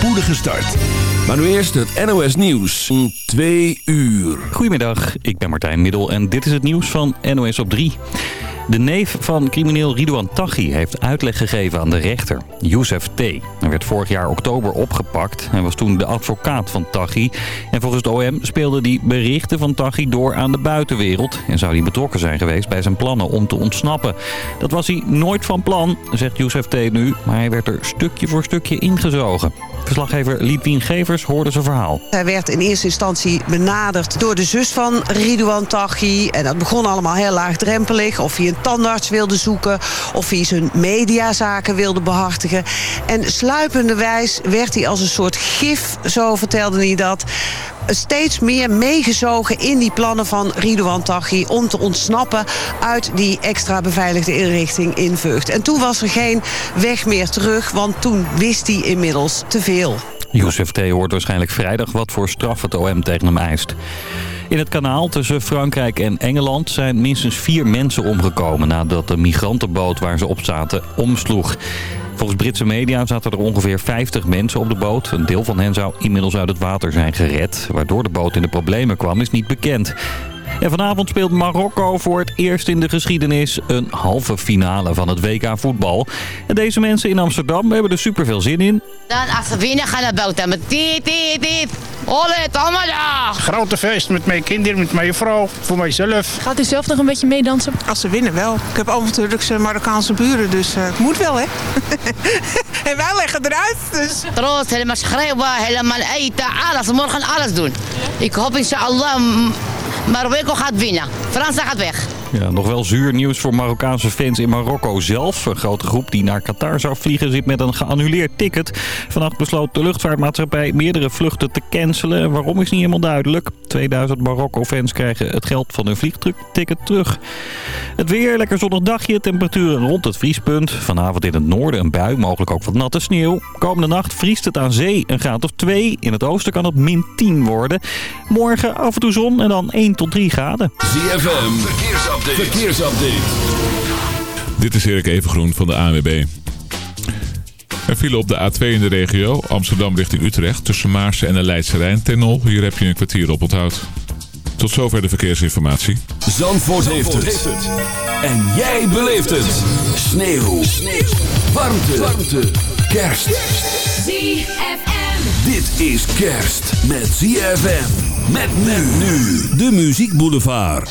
spoedige start. Maar nu eerst het NOS Nieuws. 2 uur. Goedemiddag, ik ben Martijn Middel en dit is het nieuws van NOS op 3. De neef van crimineel Ridouan Taghi heeft uitleg gegeven aan de rechter, Youssef T. Hij werd vorig jaar oktober opgepakt. Hij was toen de advocaat van Taghi. En volgens het OM speelde die berichten van Taghi door aan de buitenwereld. En zou hij betrokken zijn geweest bij zijn plannen om te ontsnappen. Dat was hij nooit van plan, zegt Youssef T. nu. Maar hij werd er stukje voor stukje ingezogen. Verslaggever Liedwien Gevers hoorde zijn verhaal. Hij werd in eerste instantie benaderd door de zus van Ridouan Taghi. En dat begon allemaal heel laagdrempelig. Of tandarts wilde zoeken. Of hij zijn mediazaken wilde behartigen. En sluipenderwijs werd hij als een soort gif, zo vertelde hij dat steeds meer meegezogen in die plannen van Ridouan Taghi... om te ontsnappen uit die extra beveiligde inrichting in Vught. En toen was er geen weg meer terug, want toen wist hij inmiddels te veel. Youssef T. hoort waarschijnlijk vrijdag wat voor straf het OM tegen hem eist. In het kanaal tussen Frankrijk en Engeland zijn minstens vier mensen omgekomen... nadat de migrantenboot waar ze op zaten omsloeg. Volgens Britse media zaten er ongeveer 50 mensen op de boot. Een deel van hen zou inmiddels uit het water zijn gered. Waardoor de boot in de problemen kwam is niet bekend. En vanavond speelt Marokko voor het eerst in de geschiedenis een halve finale van het WK voetbal. En deze mensen in Amsterdam hebben er super veel zin in. Dan als we winnen gaan we buiten met dit, dit, dit. Tamada! Grote feest met mijn kinderen, met mijn vrouw, voor mijzelf. Gaat u zelf nog een beetje meedansen? Als ze winnen wel. Ik heb over Turkse Marokkaanse buren, dus uh, het moet wel, hè? en wij leggen eruit, dus... Troost, helemaal schreeuwen, helemaal eten, alles. Morgen alles doen. Ik hoop inshallah Marokko gaat winnen. Frankrijk gaat weg. Ja, nog wel zuur nieuws voor Marokkaanse fans in Marokko zelf. Een grote groep die naar Qatar zou vliegen zit met een geannuleerd ticket. Vannacht besloot de luchtvaartmaatschappij meerdere vluchten te cancelen. Waarom is niet helemaal duidelijk. 2000 Marokko-fans krijgen het geld van hun vliegticket terug. Het weer, lekker zonnig dagje. Temperaturen rond het vriespunt. Vanavond in het noorden een bui, mogelijk ook wat natte sneeuw. Komende nacht vriest het aan zee een graad of 2. In het oosten kan het min 10 worden. Morgen af en toe zon en dan 1 tot 3 graden. ZFM, verkeersupdate. verkeersupdate. Dit is Erik Evengroen van de ANWB. Er vielen op de A2 in de regio, Amsterdam richting Utrecht... tussen Maarsen en de Leidse Rijn. Tenol, hier heb je een kwartier op onthoud. Tot zover de verkeersinformatie. Zandvoort, heeft, het. En jij beleeft het. Sneeuw. Sneeuw. Warmte. Warmte. Kerst. ZFM. Dit is kerst met ZFM. Met men nu. De Muziek Boulevard.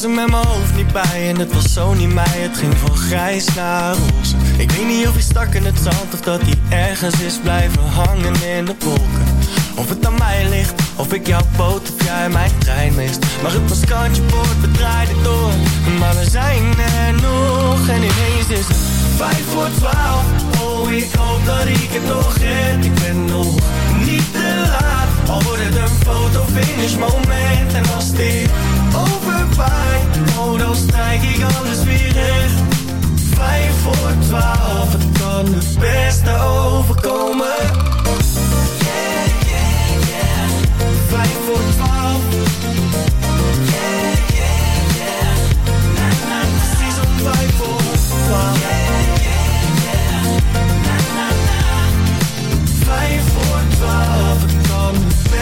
Was er met mijn hoofd niet bij en het was zo niet mij. Het ging van grijs naar roze. Ik weet niet of hij stak in het zand Of dat hij ergens is blijven hangen in de wolken. Of het aan mij ligt, of ik jouw boot of jij mijn trein mist. Maar het was kantje boord, we draaiden door. Maar we zijn er nog en ineens is het vijf voor twaalf. Oh, ik hoop dat ik het nog red. Ik ben nog niet te laat Al wordt het een fotofinish moment. En als dit overwaait Oh, dan strijk ik alles weer recht. Vijf voor twaalf Het kan het beste overkomen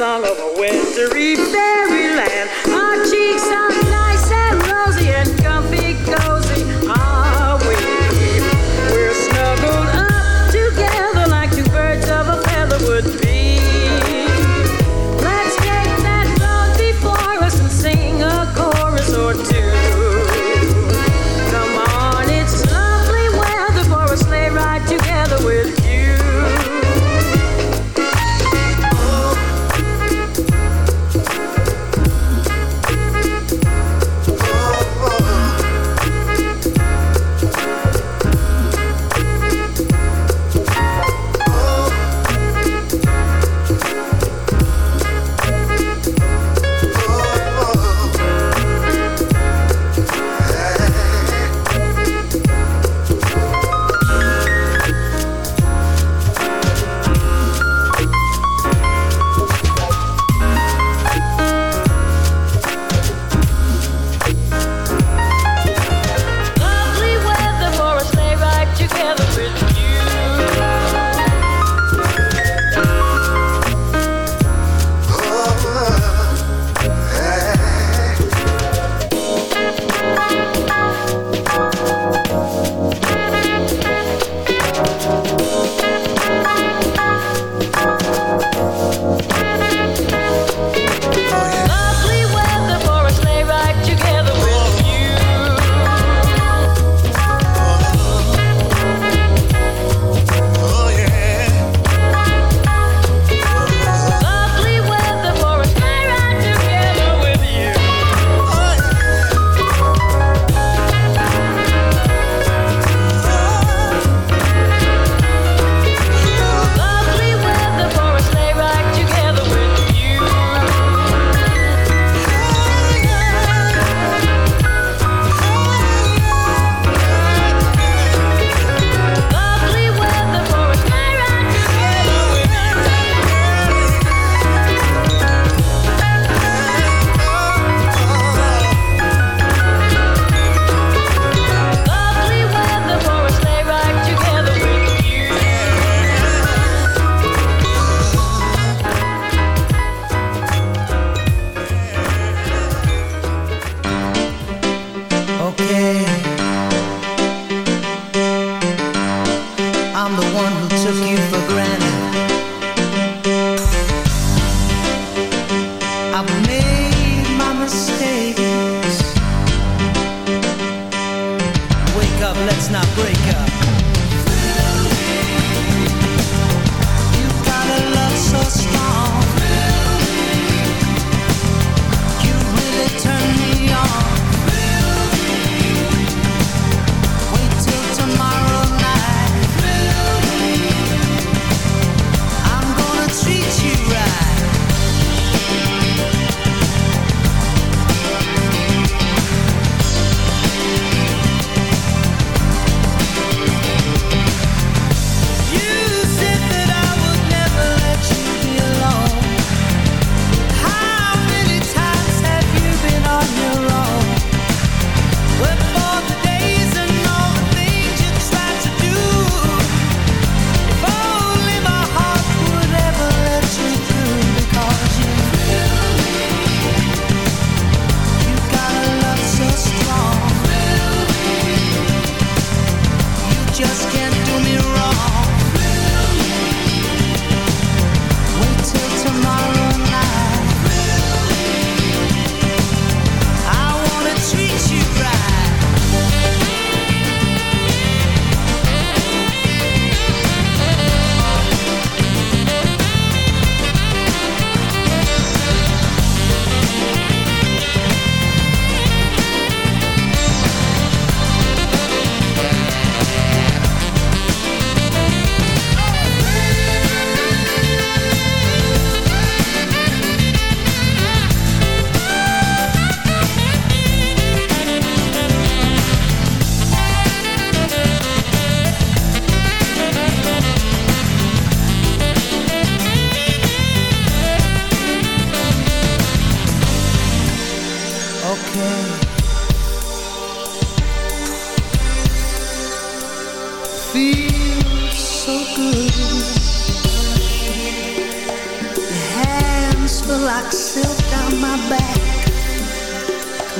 Song of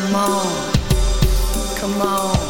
Come on, come on.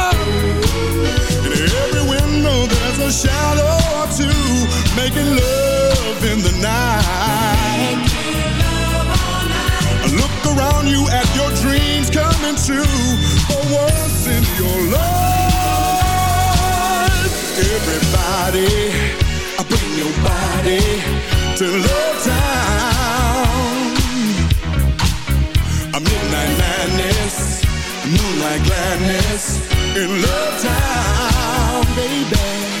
A shadow or two, making love in the night. night. Look around you at your dreams coming true. For once in your life, everybody, I bring your body to Love Town. A midnight madness, moonlight gladness in Love Town, baby.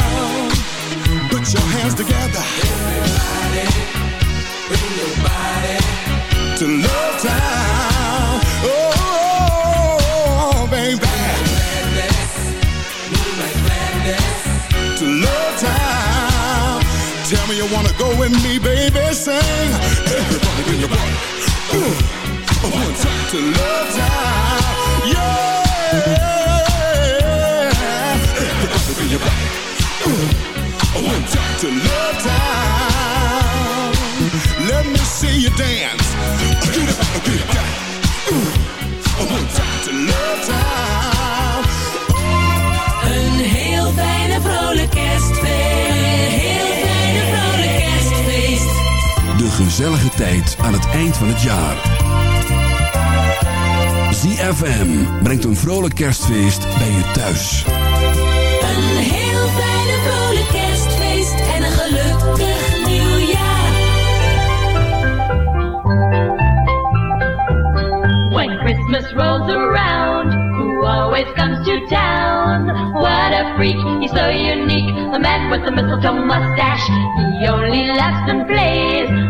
Wanna go with me, baby. Sing. Everybody bring your body. Ooh. Uh, One time to Love Town. Yeah. Uh, Everybody bring your body. Ooh. Uh, One time to Love Town. Let me see you dance. Up, gezellige tijd aan het eind van het jaar. ZFM brengt een vrolijk kerstfeest bij je thuis. Een heel fijne vrolijk kerstfeest. En een gelukkig nieuwjaar. When Christmas rolls around, who always comes to town? What a freak, he's so unique, the man with the mistletoe mustache. He only laughs and plays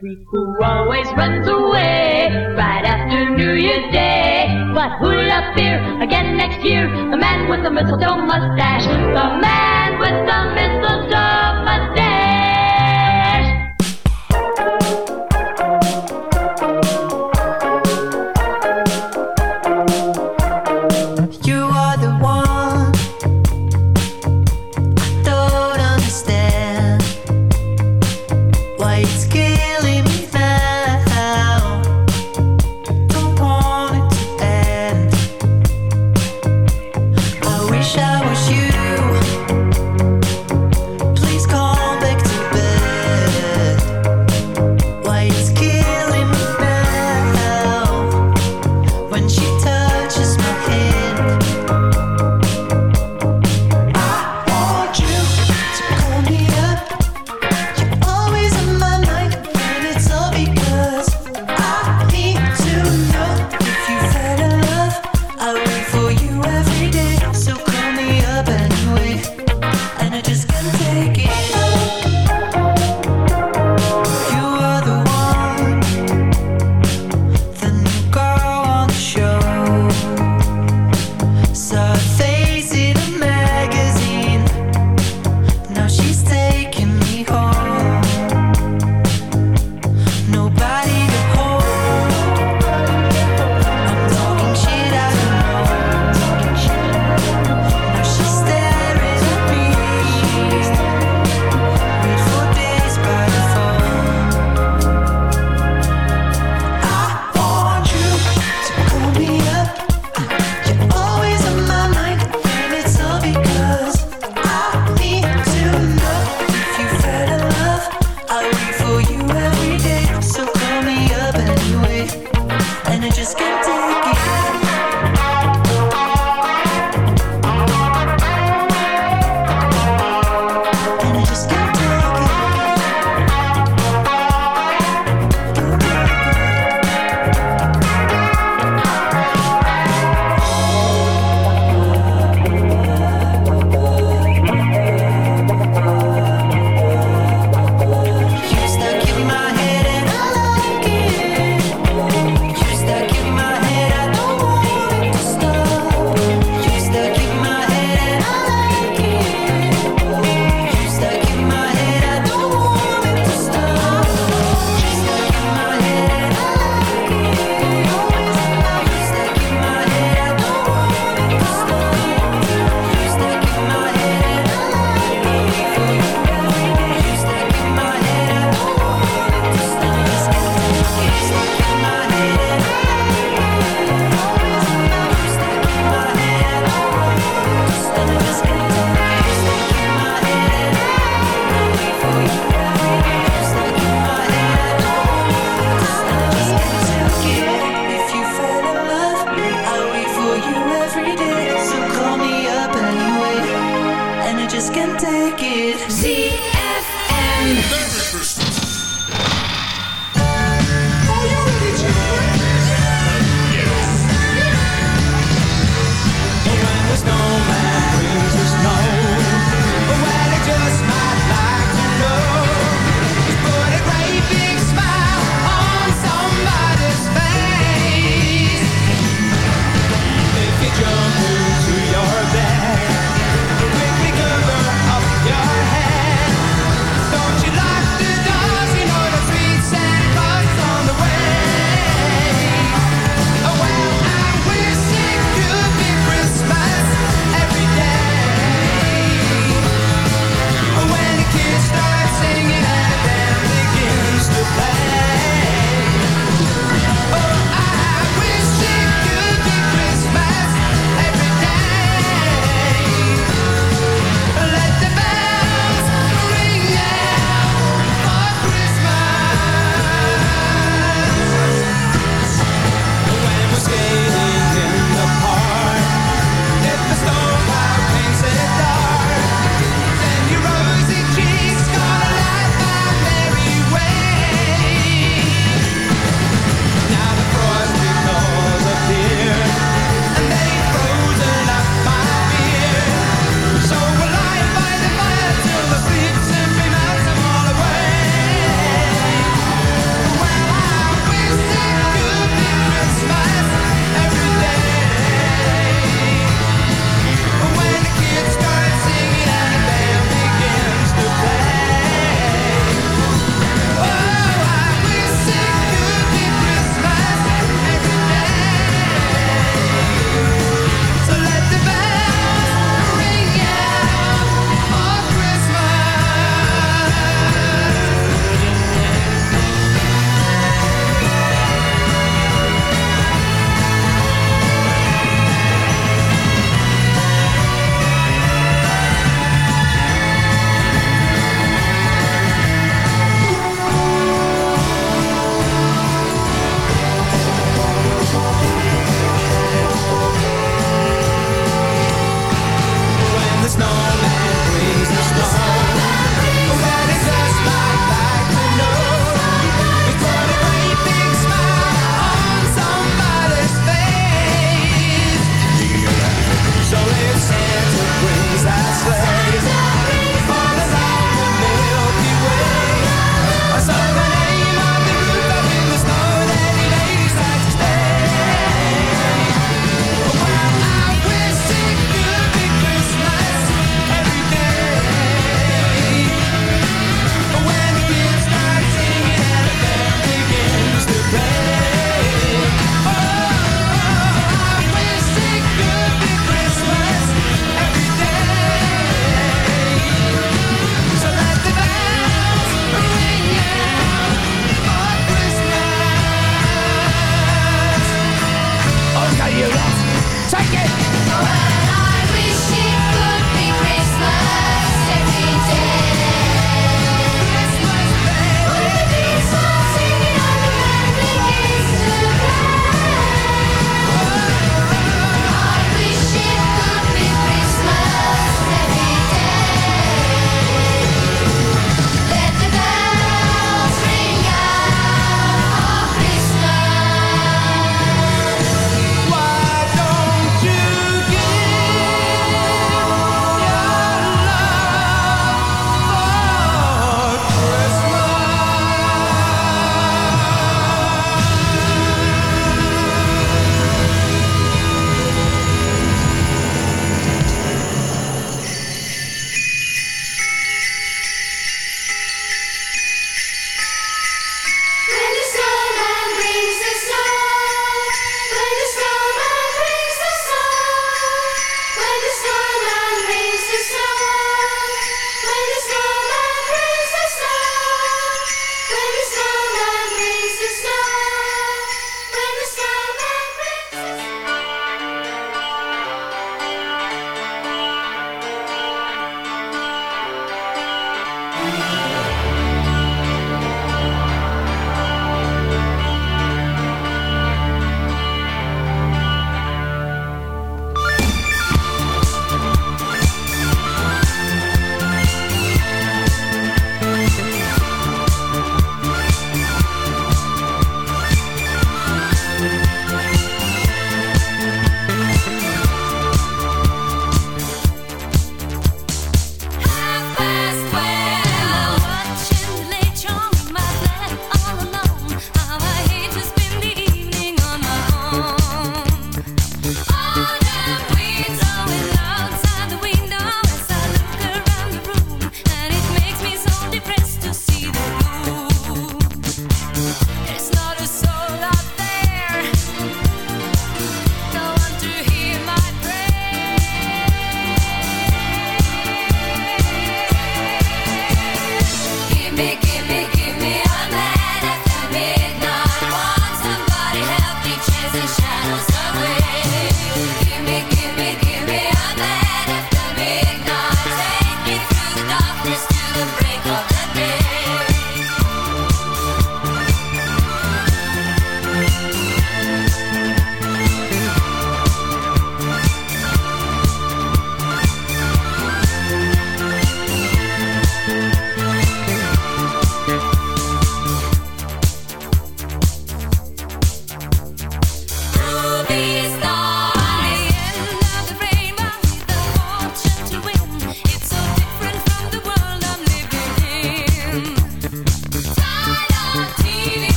who always runs away right after New Year's Day. But who'll appear again next year? The man with the mistletoe must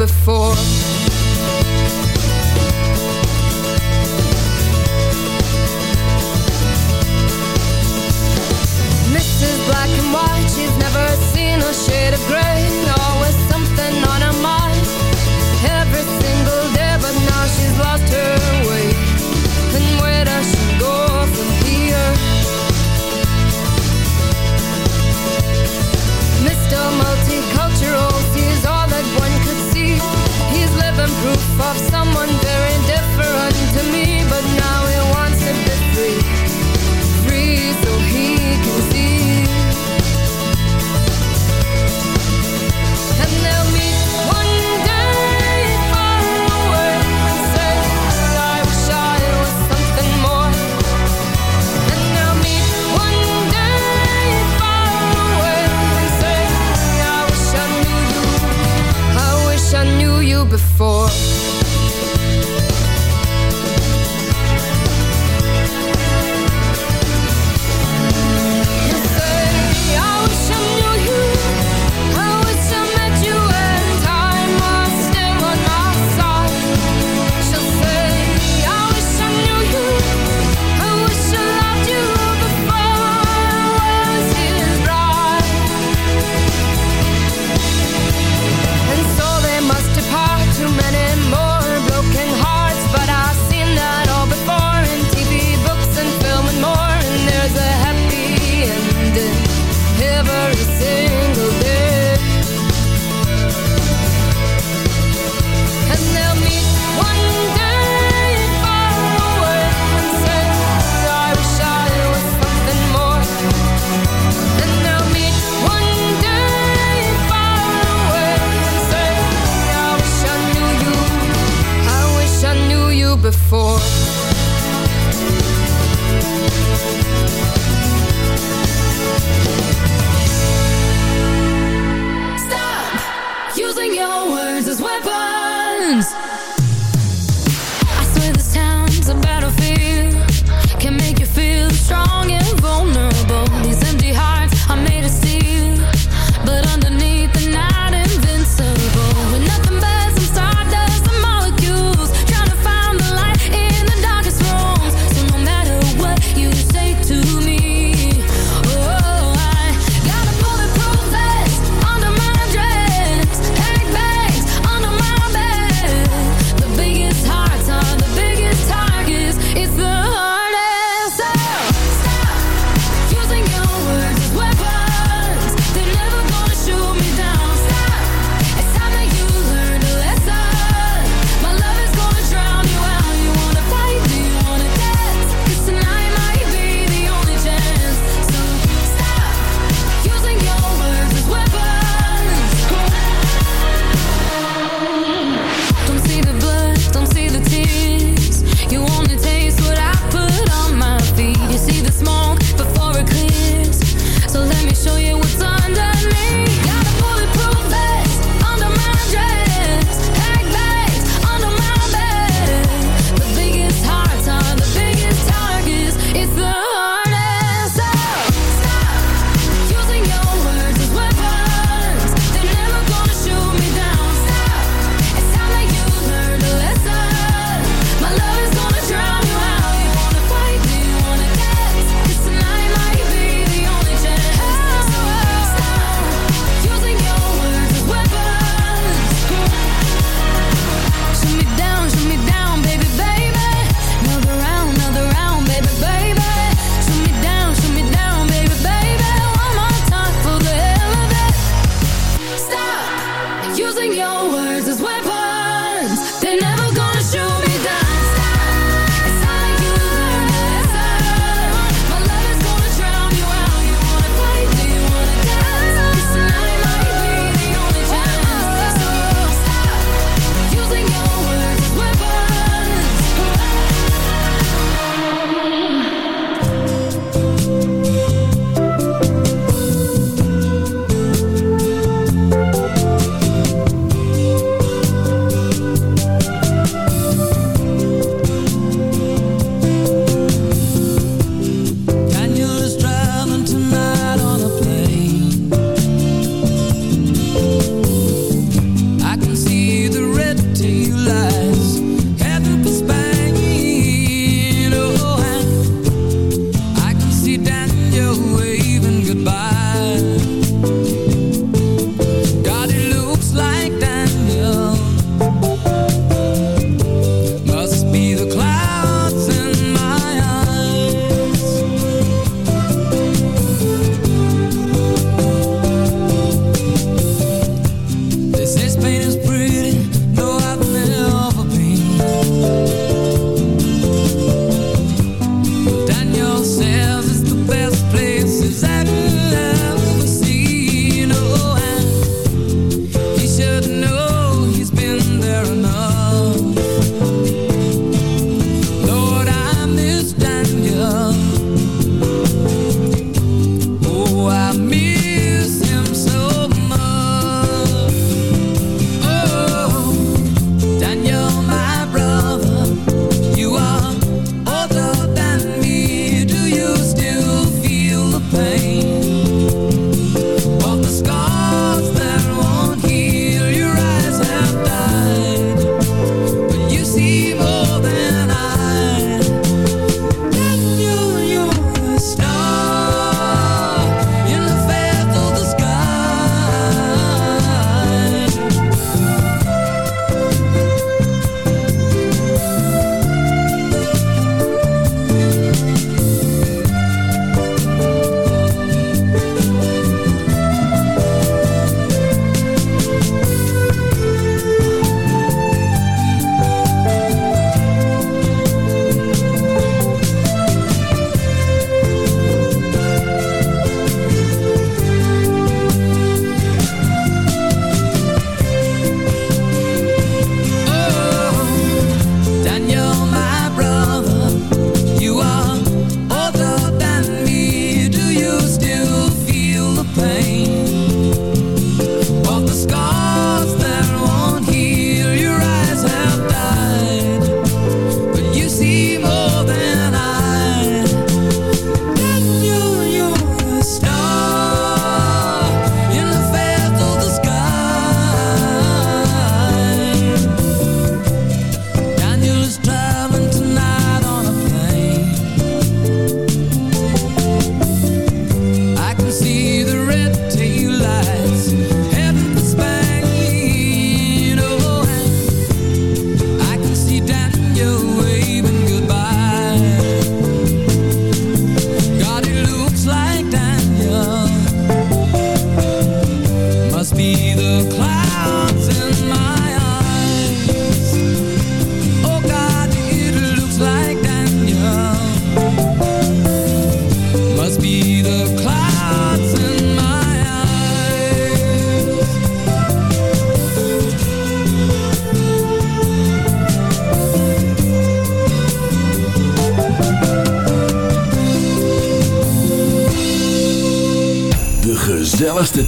before.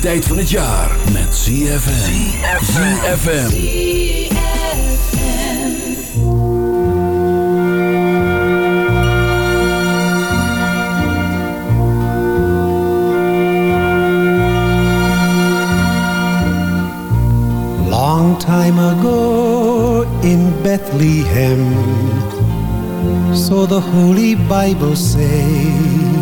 Tijd van het jaar met ZFM. ZFM. Long time ago in Bethlehem, so the Holy Bible say,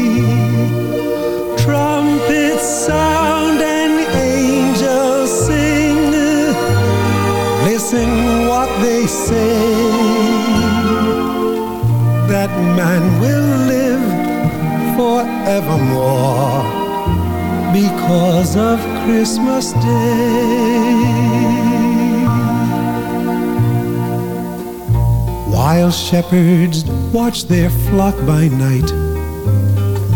Sound and angels sing. Listen what they say. That man will live forevermore because of Christmas Day. While shepherds watch their flock by night,